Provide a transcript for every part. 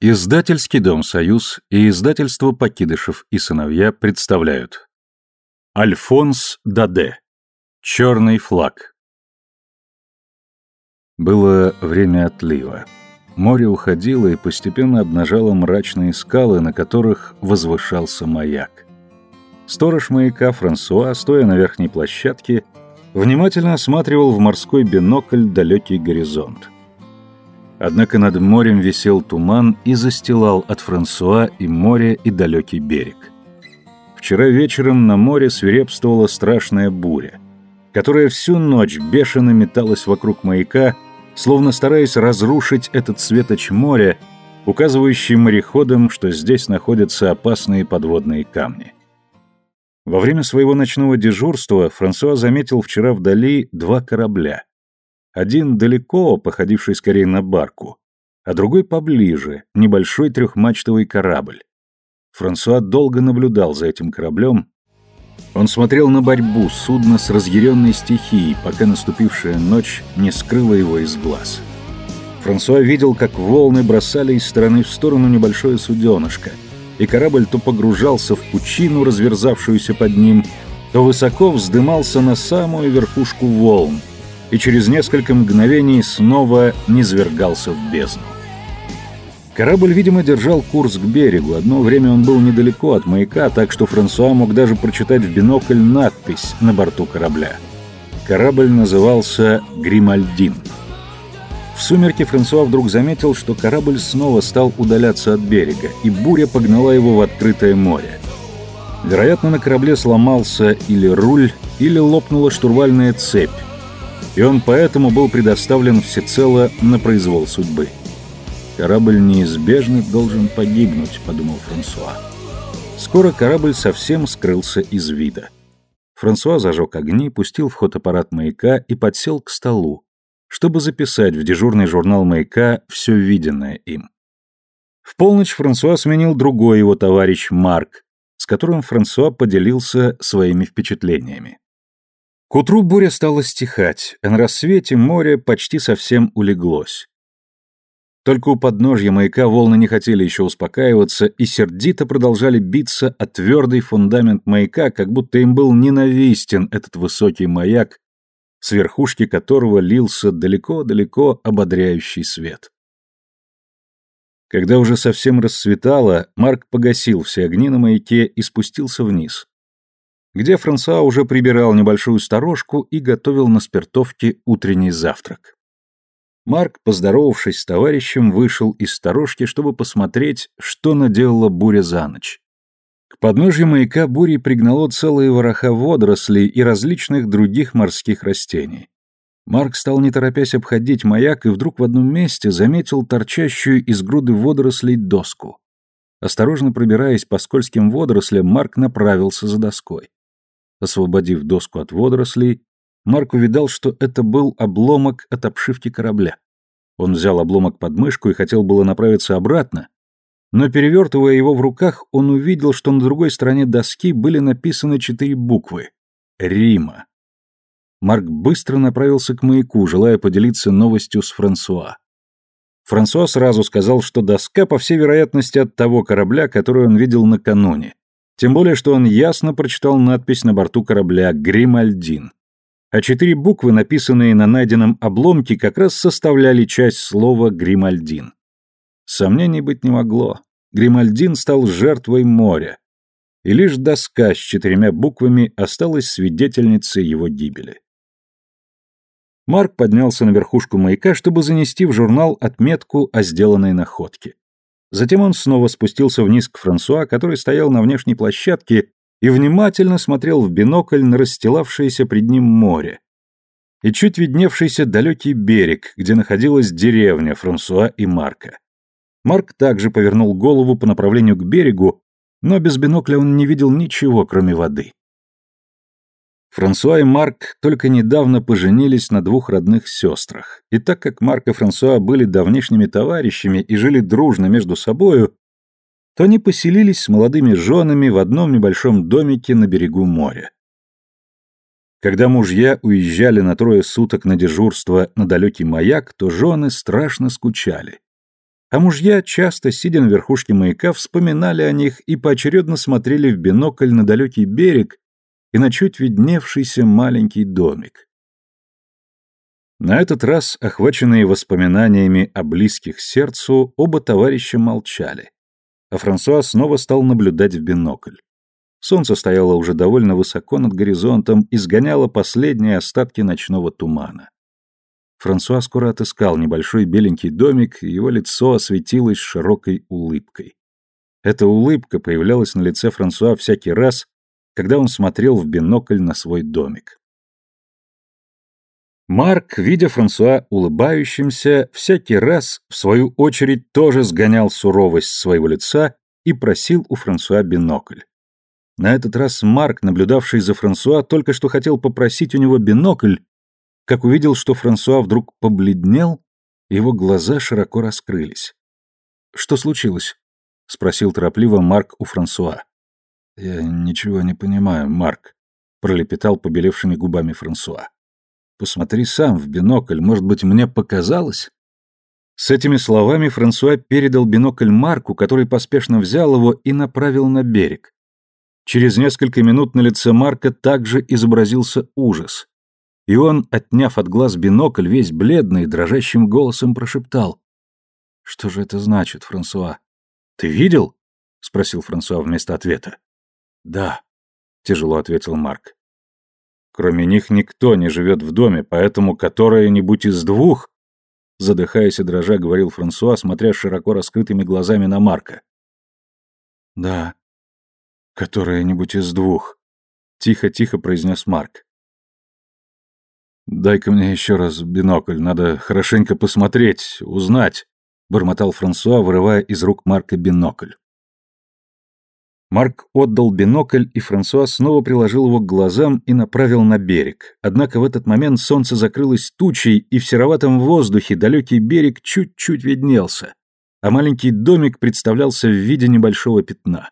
Издательский дом «Союз» и издательство «Покидышев и сыновья» представляют Альфонс Даде «Черный флаг» Было время отлива. Море уходило и постепенно обнажало мрачные скалы, на которых возвышался маяк. Сторож маяка Франсуа, стоя на верхней площадке, внимательно осматривал в морской бинокль далекий горизонт. Однако над морем висел туман и застилал от Франсуа и море, и далекий берег. Вчера вечером на море свирепствовала страшная буря, которая всю ночь бешено металась вокруг маяка, словно стараясь разрушить этот светоч моря, указывающий мореходам, что здесь находятся опасные подводные камни. Во время своего ночного дежурства Франсуа заметил вчера вдали два корабля, один далеко, походивший скорее на барку, а другой поближе, небольшой трехмачтовый корабль. Франсуа долго наблюдал за этим кораблем. Он смотрел на борьбу судна с разъяренной стихией, пока наступившая ночь не скрыла его из глаз. Франсуа видел, как волны бросали из стороны в сторону небольшое суденышко, и корабль то погружался в пучину, разверзавшуюся под ним, то высоко вздымался на самую верхушку волн, и через несколько мгновений снова низвергался в бездну. Корабль, видимо, держал курс к берегу. Одно время он был недалеко от маяка, так что Франсуа мог даже прочитать в бинокль надпись на борту корабля. Корабль назывался «Гримальдин». В сумерке Франсуа вдруг заметил, что корабль снова стал удаляться от берега, и буря погнала его в открытое море. Вероятно, на корабле сломался или руль, или лопнула штурвальная цепь, и он поэтому был предоставлен всецело на произвол судьбы. «Корабль неизбежно должен погибнуть», — подумал Франсуа. Скоро корабль совсем скрылся из вида. Франсуа зажег огни, пустил в ход аппарат маяка и подсел к столу, чтобы записать в дежурный журнал маяка все виденное им. В полночь Франсуа сменил другой его товарищ Марк, с которым Франсуа поделился своими впечатлениями. К утру буря стала стихать, а на рассвете море почти совсем улеглось. Только у подножья маяка волны не хотели еще успокаиваться и сердито продолжали биться о твердый фундамент маяка, как будто им был ненавистен этот высокий маяк, с верхушки которого лился далеко-далеко ободряющий свет. Когда уже совсем расцветало, Марк погасил все огни на маяке и спустился вниз где Франсуа уже прибирал небольшую сторожку и готовил на спиртовке утренний завтрак. Марк, поздоровавшись с товарищем, вышел из сторожки, чтобы посмотреть, что наделала буря за ночь. К подножью маяка бури пригнало целые вороха водорослей и различных других морских растений. Марк стал не торопясь обходить маяк и вдруг в одном месте заметил торчащую из груды водорослей доску. Осторожно пробираясь по скользким водорослям, Марк направился за доской. Освободив доску от водорослей, Марк увидал, что это был обломок от обшивки корабля. Он взял обломок под мышку и хотел было направиться обратно, но, перевертывая его в руках, он увидел, что на другой стороне доски были написаны четыре буквы «Рима». Марк быстро направился к маяку, желая поделиться новостью с Франсуа. Франсуа сразу сказал, что доска, по всей вероятности, от того корабля, который он видел накануне, тем более, что он ясно прочитал надпись на борту корабля «Гримальдин». А четыре буквы, написанные на найденном обломке, как раз составляли часть слова «Гримальдин». Сомнений быть не могло. Гримальдин стал жертвой моря. И лишь доска с четырьмя буквами осталась свидетельницей его гибели. Марк поднялся на верхушку маяка, чтобы занести в журнал отметку о сделанной находке. Затем он снова спустился вниз к Франсуа, который стоял на внешней площадке и внимательно смотрел в бинокль на расстилавшееся пред ним море и чуть видневшийся далекий берег, где находилась деревня Франсуа и Марка. Марк также повернул голову по направлению к берегу, но без бинокля он не видел ничего, кроме воды. Франсуа и Марк только недавно поженились на двух родных сестрах, и так как Марк и Франсуа были давнишними товарищами и жили дружно между собою, то они поселились с молодыми женами в одном небольшом домике на берегу моря. Когда мужья уезжали на трое суток на дежурство на далекий маяк, то жены страшно скучали. А мужья, часто сидя на верхушке маяка, вспоминали о них и поочередно смотрели в бинокль на далекий берег и на чуть видневшийся маленький домик. На этот раз, охваченные воспоминаниями о близких сердцу, оба товарища молчали, а Франсуа снова стал наблюдать в бинокль. Солнце стояло уже довольно высоко над горизонтом и сгоняло последние остатки ночного тумана. Франсуа скоро отыскал небольшой беленький домик, и его лицо осветилось широкой улыбкой. Эта улыбка появлялась на лице Франсуа всякий раз, когда он смотрел в бинокль на свой домик. Марк, видя Франсуа улыбающимся, всякий раз, в свою очередь, тоже сгонял суровость своего лица и просил у Франсуа бинокль. На этот раз Марк, наблюдавший за Франсуа, только что хотел попросить у него бинокль, как увидел, что Франсуа вдруг побледнел, его глаза широко раскрылись. «Что случилось?» — спросил торопливо Марк у Франсуа. «Я ничего не понимаю, Марк», — пролепетал побелевшими губами Франсуа. «Посмотри сам в бинокль, может быть, мне показалось?» С этими словами Франсуа передал бинокль Марку, который поспешно взял его и направил на берег. Через несколько минут на лице Марка также изобразился ужас и он, отняв от глаз бинокль, весь бледный, дрожащим голосом прошептал. «Что же это значит, Франсуа?» «Ты видел?» — спросил Франсуа вместо ответа. «Да», — тяжело ответил Марк. «Кроме них никто не живет в доме, поэтому которая-нибудь из двух...» Задыхаясь и дрожа, говорил Франсуа, смотря широко раскрытыми глазами на Марка. «Да, которая-нибудь из двух», — тихо-тихо произнес Марк. «Дай-ка мне еще раз бинокль, надо хорошенько посмотреть, узнать», — бормотал Франсуа, вырывая из рук Марка бинокль. Марк отдал бинокль, и Франсуа снова приложил его к глазам и направил на берег. Однако в этот момент солнце закрылось тучей, и в сероватом воздухе далекий берег чуть-чуть виднелся, а маленький домик представлялся в виде небольшого пятна.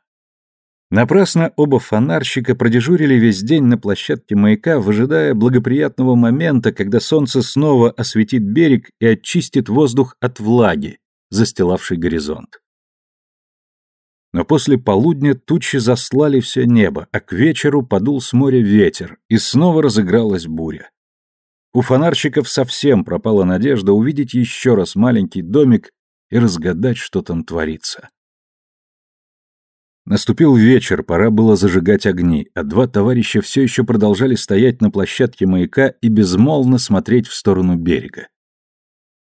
Напрасно оба фонарщика продежурили весь день на площадке маяка, выжидая благоприятного момента, когда солнце снова осветит берег и очистит воздух от влаги, застилавшей горизонт. Но после полудня тучи заслали все небо, а к вечеру подул с моря ветер, и снова разыгралась буря. У фонарщиков совсем пропала надежда увидеть еще раз маленький домик и разгадать, что там творится. Наступил вечер, пора было зажигать огни, а два товарища все еще продолжали стоять на площадке маяка и безмолвно смотреть в сторону берега.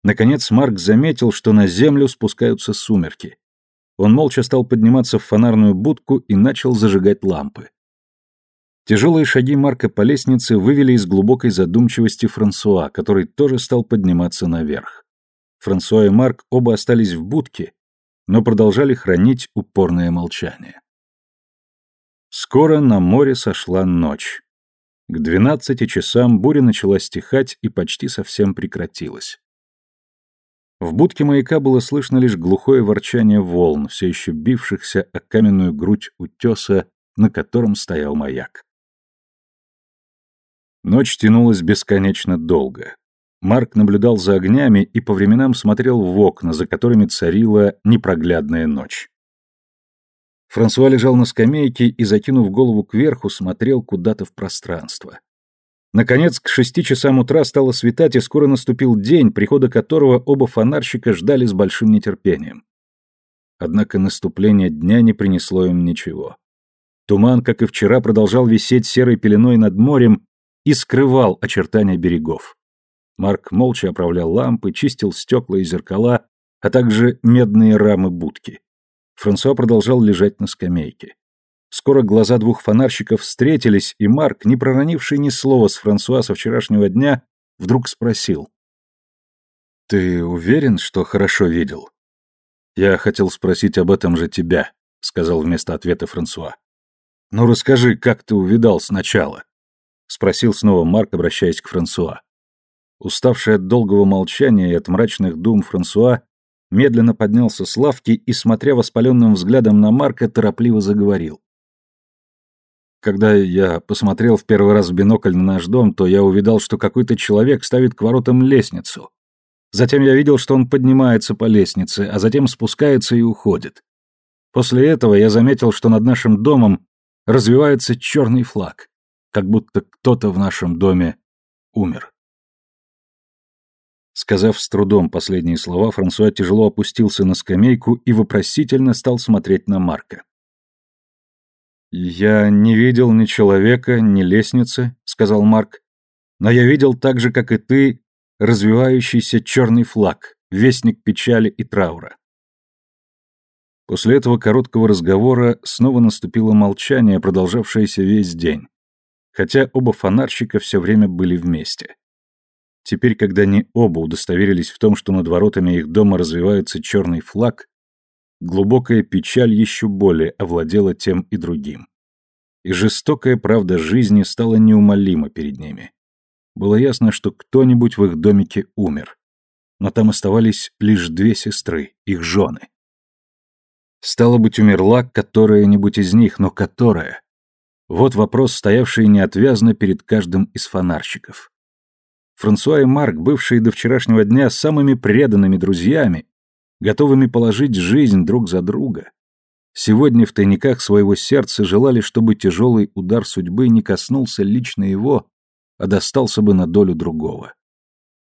Наконец Марк заметил, что на землю спускаются сумерки. Он молча стал подниматься в фонарную будку и начал зажигать лампы. Тяжелые шаги Марка по лестнице вывели из глубокой задумчивости Франсуа, который тоже стал подниматься наверх. Франсуа и Марк оба остались в будке, но продолжали хранить упорное молчание. Скоро на море сошла ночь. К двенадцати часам буря начала стихать и почти совсем прекратилась. В будке маяка было слышно лишь глухое ворчание волн, все еще бившихся о каменную грудь утеса, на котором стоял маяк. Ночь тянулась бесконечно долго. Марк наблюдал за огнями и по временам смотрел в окна, за которыми царила непроглядная ночь. Франсуа лежал на скамейке и, закинув голову кверху, смотрел куда-то в пространство. Наконец, к шести часам утра стало светать, и скоро наступил день, прихода которого оба фонарщика ждали с большим нетерпением. Однако наступление дня не принесло им ничего. Туман, как и вчера, продолжал висеть серой пеленой над морем и скрывал очертания берегов. Марк молча оправлял лампы, чистил стекла и зеркала, а также медные рамы будки. Франсуа продолжал лежать на скамейке. Скоро глаза двух фонарщиков встретились, и Марк, не проронивший ни слова с Франсуа со вчерашнего дня, вдруг спросил. «Ты уверен, что хорошо видел?» «Я хотел спросить об этом же тебя», — сказал вместо ответа Франсуа. «Ну расскажи, как ты увидал сначала?» — спросил снова Марк, обращаясь к Франсуа. Уставший от долгого молчания и от мрачных дум Франсуа медленно поднялся с лавки и, смотря воспаленным взглядом на Марка, торопливо заговорил. Когда я посмотрел в первый раз в бинокль на наш дом, то я увидал, что какой-то человек ставит к воротам лестницу. Затем я видел, что он поднимается по лестнице, а затем спускается и уходит. После этого я заметил, что над нашим домом развивается черный флаг, как будто кто-то в нашем доме умер. Сказав с трудом последние слова, Франсуа тяжело опустился на скамейку и вопросительно стал смотреть на Марка. «Я не видел ни человека, ни лестницы», — сказал Марк, «но я видел так же, как и ты, развивающийся черный флаг, вестник печали и траура». После этого короткого разговора снова наступило молчание, продолжавшееся весь день, хотя оба фонарщика все время были вместе. Теперь, когда они оба удостоверились в том, что над воротами их дома развивается черный флаг, глубокая печаль еще более овладела тем и другим. И жестокая правда жизни стала неумолима перед ними. Было ясно, что кто-нибудь в их домике умер. Но там оставались лишь две сестры, их жены. Стало быть, умерла которая-нибудь из них, но которая? Вот вопрос, стоявший неотвязно перед каждым из фонарщиков. Франсуа и Марк, бывшие до вчерашнего дня самыми преданными друзьями, готовыми положить жизнь друг за друга, сегодня в тайниках своего сердца желали, чтобы тяжелый удар судьбы не коснулся лично его, а достался бы на долю другого.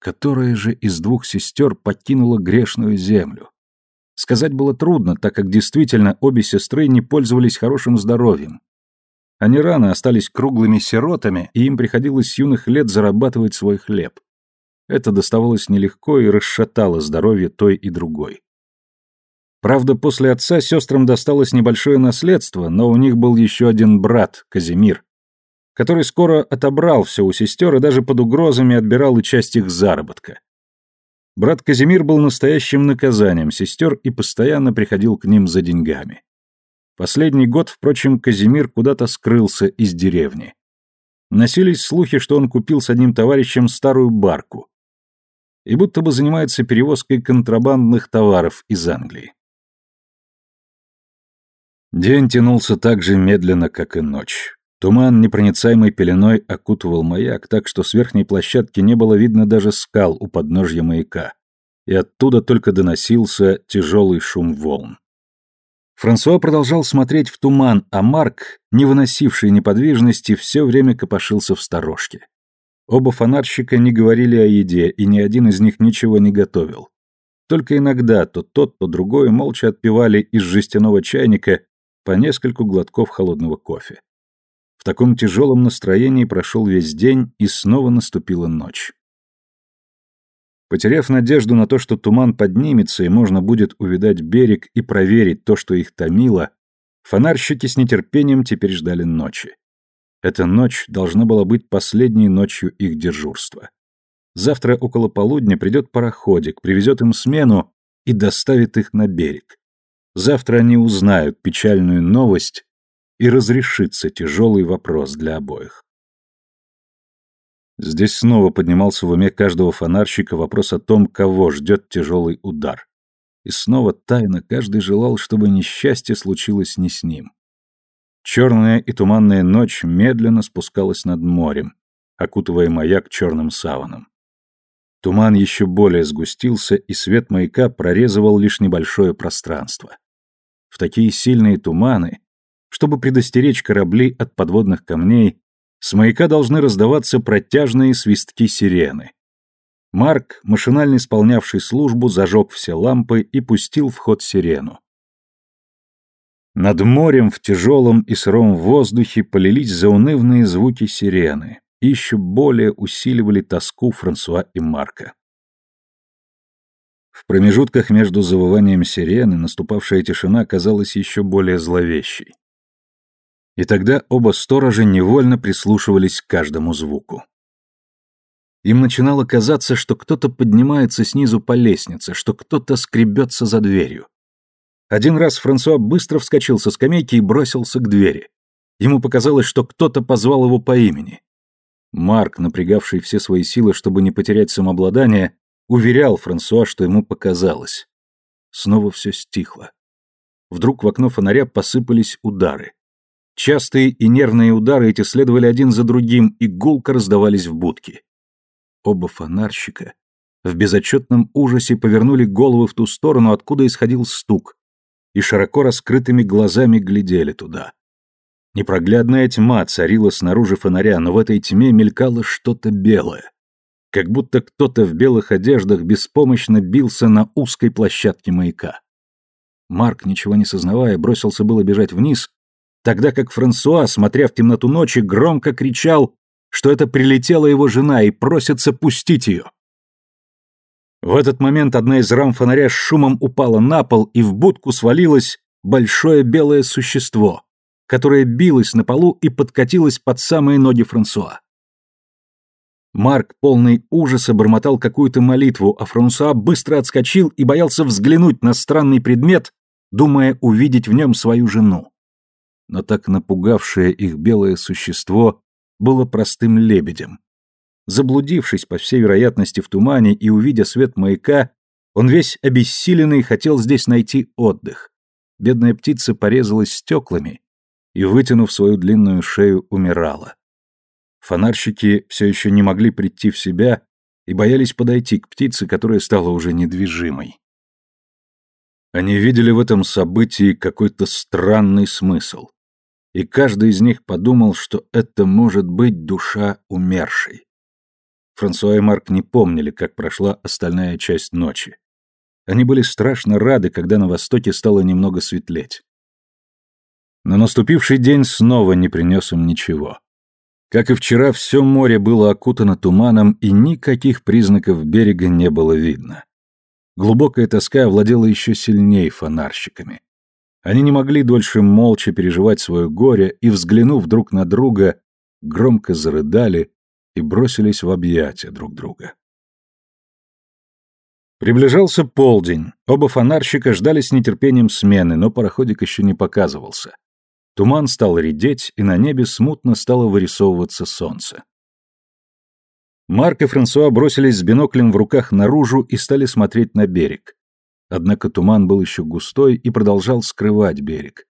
Которая же из двух сестер покинула грешную землю? Сказать было трудно, так как действительно обе сестры не пользовались хорошим здоровьем, они рано остались круглыми сиротами, и им приходилось с юных лет зарабатывать свой хлеб. Это доставалось нелегко и расшатало здоровье той и другой. Правда, после отца сестрам досталось небольшое наследство, но у них был еще один брат, Казимир, который скоро отобрал все у сестер и даже под угрозами отбирал и часть их заработка. Брат Казимир был настоящим наказанием сестер и постоянно приходил к ним за деньгами. Последний год, впрочем, Казимир куда-то скрылся из деревни. Носились слухи, что он купил с одним товарищем старую барку и будто бы занимается перевозкой контрабандных товаров из Англии. День тянулся так же медленно, как и ночь. Туман непроницаемой пеленой окутывал маяк, так что с верхней площадки не было видно даже скал у подножья маяка, и оттуда только доносился тяжелый шум волн. Франсуа продолжал смотреть в туман, а Марк, не выносивший неподвижности, все время копошился в сторожке. Оба фонарщика не говорили о еде, и ни один из них ничего не готовил. Только иногда то тот, то другой молча отпивали из жестяного чайника по нескольку глотков холодного кофе. В таком тяжелом настроении прошел весь день, и снова наступила ночь. Потеряв надежду на то, что туман поднимется и можно будет увидать берег и проверить то, что их томило, фонарщики с нетерпением теперь ждали ночи. Эта ночь должна была быть последней ночью их дежурства. Завтра около полудня придет пароходик, привезет им смену и доставит их на берег. Завтра они узнают печальную новость и разрешится тяжелый вопрос для обоих. Здесь снова поднимался в уме каждого фонарщика вопрос о том, кого ждет тяжелый удар. И снова тайно каждый желал, чтобы несчастье случилось не с ним. Черная и туманная ночь медленно спускалась над морем, окутывая маяк черным саваном. Туман еще более сгустился, и свет маяка прорезывал лишь небольшое пространство. В такие сильные туманы, чтобы предостеречь корабли от подводных камней, с маяка должны раздаваться протяжные свистки сирены. Марк, машинально исполнявший службу, зажег все лампы и пустил в ход сирену. Над морем в тяжелом и сыром воздухе полились заунывные звуки сирены и еще более усиливали тоску Франсуа и Марка. В промежутках между завыванием сирены наступавшая тишина казалась еще более зловещей. И тогда оба сторожа невольно прислушивались к каждому звуку. Им начинало казаться, что кто-то поднимается снизу по лестнице, что кто-то скребется за дверью. Один раз Франсуа быстро вскочил со скамейки и бросился к двери. Ему показалось, что кто-то позвал его по имени. Марк, напрягавший все свои силы, чтобы не потерять самообладание, уверял Франсуа, что ему показалось. Снова все стихло. Вдруг в окно фонаря посыпались удары. Частые и нервные удары эти следовали один за другим и гулко раздавались в будке. Оба фонарщика в безотчетном ужасе повернули головы в ту сторону, откуда исходил стук, и широко раскрытыми глазами глядели туда. Непроглядная тьма царила снаружи фонаря, но в этой тьме мелькало что-то белое. Как будто кто-то в белых одеждах беспомощно бился на узкой площадке маяка. Марк, ничего не сознавая, бросился было бежать вниз, тогда как Франсуа, смотря в темноту ночи, громко кричал, что это прилетела его жена и просится пустить ее. В этот момент одна из рам фонаря с шумом упала на пол, и в будку свалилось большое белое существо, которое билось на полу и подкатилось под самые ноги Франсуа. Марк, полный ужаса, бормотал какую-то молитву, а Франсуа быстро отскочил и боялся взглянуть на странный предмет, думая увидеть в нем свою жену. Но так напугавшее их белое существо было простым лебедем, Заблудившись, по всей вероятности, в тумане и увидя свет маяка, он весь обессиленный хотел здесь найти отдых. Бедная птица порезалась стеклами и, вытянув свою длинную шею, умирала. Фонарщики все еще не могли прийти в себя и боялись подойти к птице, которая стала уже недвижимой. Они видели в этом событии какой-то странный смысл, и каждый из них подумал, что это может быть душа умершей. Франсуа и Марк не помнили, как прошла остальная часть ночи. Они были страшно рады, когда на востоке стало немного светлеть. Но наступивший день снова не принес им ничего. Как и вчера, все море было окутано туманом, и никаких признаков берега не было видно. Глубокая тоска овладела еще сильнее фонарщиками. Они не могли дольше молча переживать свое горе, и, взглянув друг на друга, громко зарыдали, и бросились в объятия друг друга. Приближался полдень. Оба фонарщика ждали с нетерпением смены, но пароходик еще не показывался. Туман стал редеть, и на небе смутно стало вырисовываться солнце. Марк и Франсуа бросились с биноклем в руках наружу и стали смотреть на берег. Однако туман был еще густой и продолжал скрывать берег.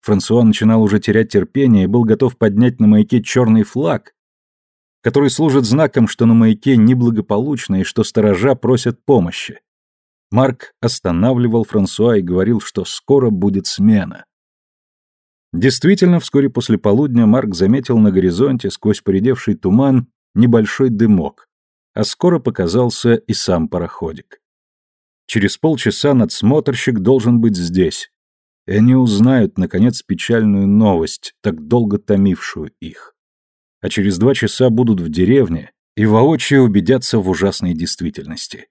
Франсуа начинал уже терять терпение и был готов поднять на маяке черный флаг, который служит знаком, что на маяке неблагополучно и что сторожа просят помощи. Марк останавливал Франсуа и говорил, что скоро будет смена. Действительно, вскоре после полудня Марк заметил на горизонте сквозь поредевший туман небольшой дымок, а скоро показался и сам пароходик. Через полчаса надсмотрщик должен быть здесь, и они узнают, наконец, печальную новость, так долго томившую их а через два часа будут в деревне и воочию убедятся в ужасной действительности.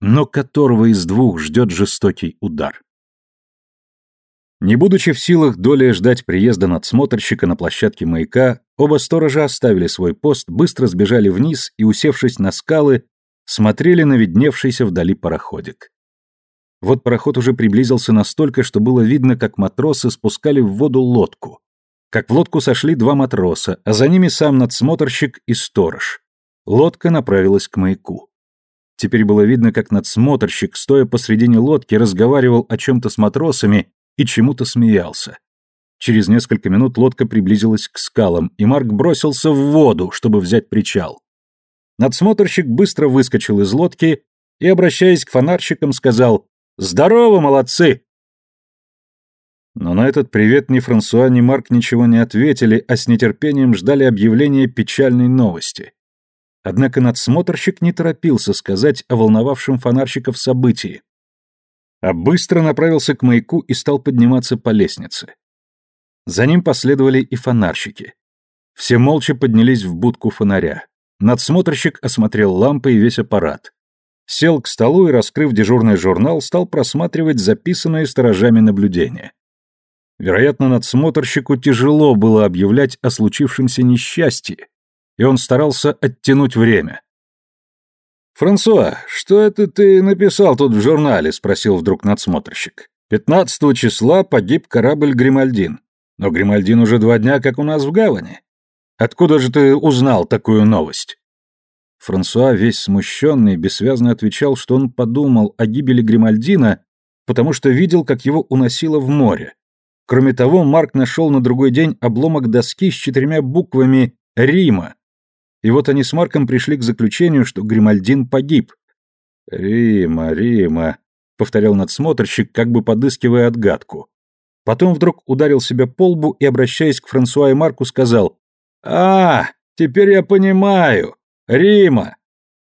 Но которого из двух ждет жестокий удар? Не будучи в силах долей ждать приезда надсмотрщика на площадке маяка, оба сторожа оставили свой пост, быстро сбежали вниз и, усевшись на скалы, смотрели на видневшийся вдали пароходик. Вот пароход уже приблизился настолько, что было видно, как матросы спускали в воду лодку, как в лодку сошли два матроса, а за ними сам надсмотрщик и сторож. Лодка направилась к маяку. Теперь было видно, как надсмотрщик, стоя посредине лодки, разговаривал о чем-то с матросами и чему-то смеялся. Через несколько минут лодка приблизилась к скалам, и Марк бросился в воду, чтобы взять причал. Надсмотрщик быстро выскочил из лодки и, обращаясь к фонарщикам, сказал «Здорово, молодцы! Но на этот привет ни Франсуа, ни Марк ничего не ответили, а с нетерпением ждали объявления печальной новости. Однако надсмотрщик не торопился сказать о волновавшем фонарщиков событии, а быстро направился к маяку и стал подниматься по лестнице. За ним последовали и фонарщики. Все молча поднялись в будку фонаря. Надсмотрщик осмотрел лампы и весь аппарат. Сел к столу и, раскрыв дежурный журнал, стал просматривать записанные сторожами наблюдения. Вероятно, надсмотрщику тяжело было объявлять о случившемся несчастье, и он старался оттянуть время. «Франсуа, что это ты написал тут в журнале?» — спросил вдруг надсмотрщик. «15 числа погиб корабль «Гримальдин». Но «Гримальдин» уже два дня как у нас в гавани. Откуда же ты узнал такую новость?» Франсуа, весь смущенный, бессвязно отвечал, что он подумал о гибели Гримальдина, потому что видел, как его уносило в море, Кроме того, Марк нашел на другой день обломок доски с четырьмя буквами «Рима». И вот они с Марком пришли к заключению, что Гримальдин погиб. «Рима, Рима», — повторял надсмотрщик, как бы подыскивая отгадку. Потом вдруг ударил себя по лбу и, обращаясь к Франсуа и Марку, сказал «А, теперь я понимаю. Рима.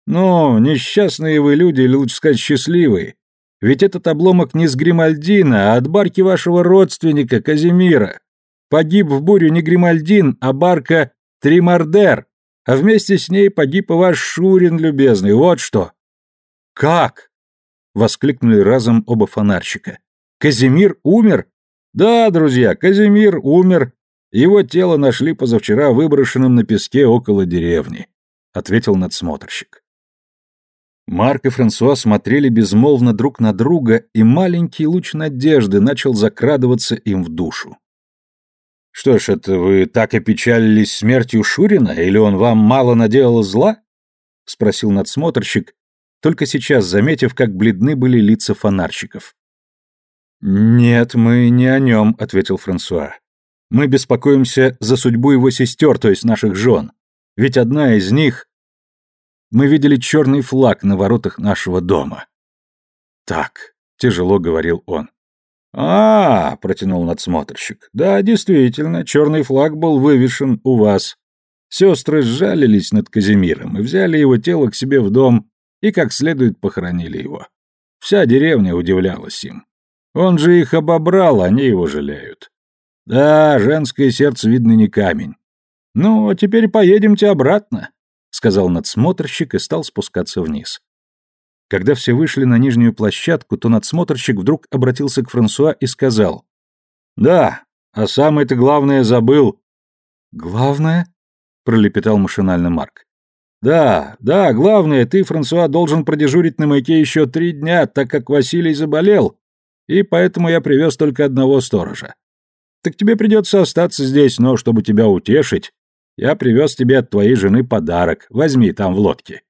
Ну, несчастные вы люди, или лучше сказать, счастливые. Ведь этот обломок не с Гримальдина, а от барки вашего родственника, Казимира. Погиб в бурю не Гримальдин, а барка Тримардер, а вместе с ней погиб и ваш Шурин любезный, вот что». «Как?» — воскликнули разом оба фонарщика. «Казимир умер?» «Да, друзья, Казимир умер. Его тело нашли позавчера выброшенным на песке около деревни», — ответил надсмотрщик. Марк и Франсуа смотрели безмолвно друг на друга, и маленький луч надежды начал закрадываться им в душу. «Что ж, это вы так опечалились смертью Шурина, или он вам мало наделал зла?» — спросил надсмотрщик, только сейчас заметив, как бледны были лица фонарщиков. «Нет, мы не о нем», — ответил Франсуа. «Мы беспокоимся за судьбу его сестер, то есть наших жен. Ведь одна из них мы видели черный флаг на воротах нашего дома. Так, тяжело говорил он. А, протянул надсмотрщик. Да, действительно, черный флаг был вывешен у вас. Сестры сжалились над Казимиром и взяли его тело к себе в дом и как следует похоронили его. Вся деревня удивлялась им. Он же их обобрал, они его жалеют. Да, женское сердце, видно, не камень. Ну, а теперь поедемте обратно. — сказал надсмотрщик и стал спускаться вниз. Когда все вышли на нижнюю площадку, то надсмотрщик вдруг обратился к Франсуа и сказал. «Да, а самое-то главное забыл». «Главное?» — пролепетал машинально Марк. «Да, да, главное, ты, Франсуа, должен продежурить на маяке еще три дня, так как Василий заболел, и поэтому я привез только одного сторожа. Так тебе придется остаться здесь, но чтобы тебя утешить, я привез тебе от твоей жены подарок. Возьми там в лодке.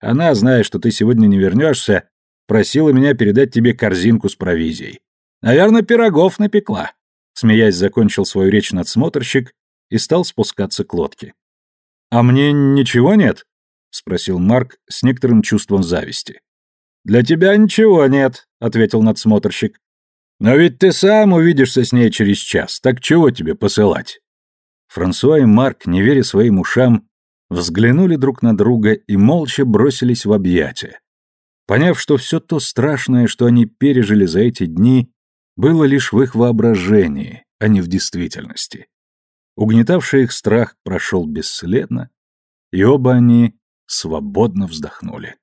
Она, зная, что ты сегодня не вернешься, просила меня передать тебе корзинку с провизией. Наверное, пирогов напекла. Смеясь, закончил свою речь надсмотрщик и стал спускаться к лодке. «А мне ничего нет?» — спросил Марк с некоторым чувством зависти. «Для тебя ничего нет», — ответил надсмотрщик. «Но ведь ты сам увидишься с ней через час, так чего тебе посылать?» Франсуа и Марк, не веря своим ушам, взглянули друг на друга и молча бросились в объятия. Поняв, что все то страшное, что они пережили за эти дни, было лишь в их воображении, а не в действительности. Угнетавший их страх прошел бесследно, и оба они свободно вздохнули.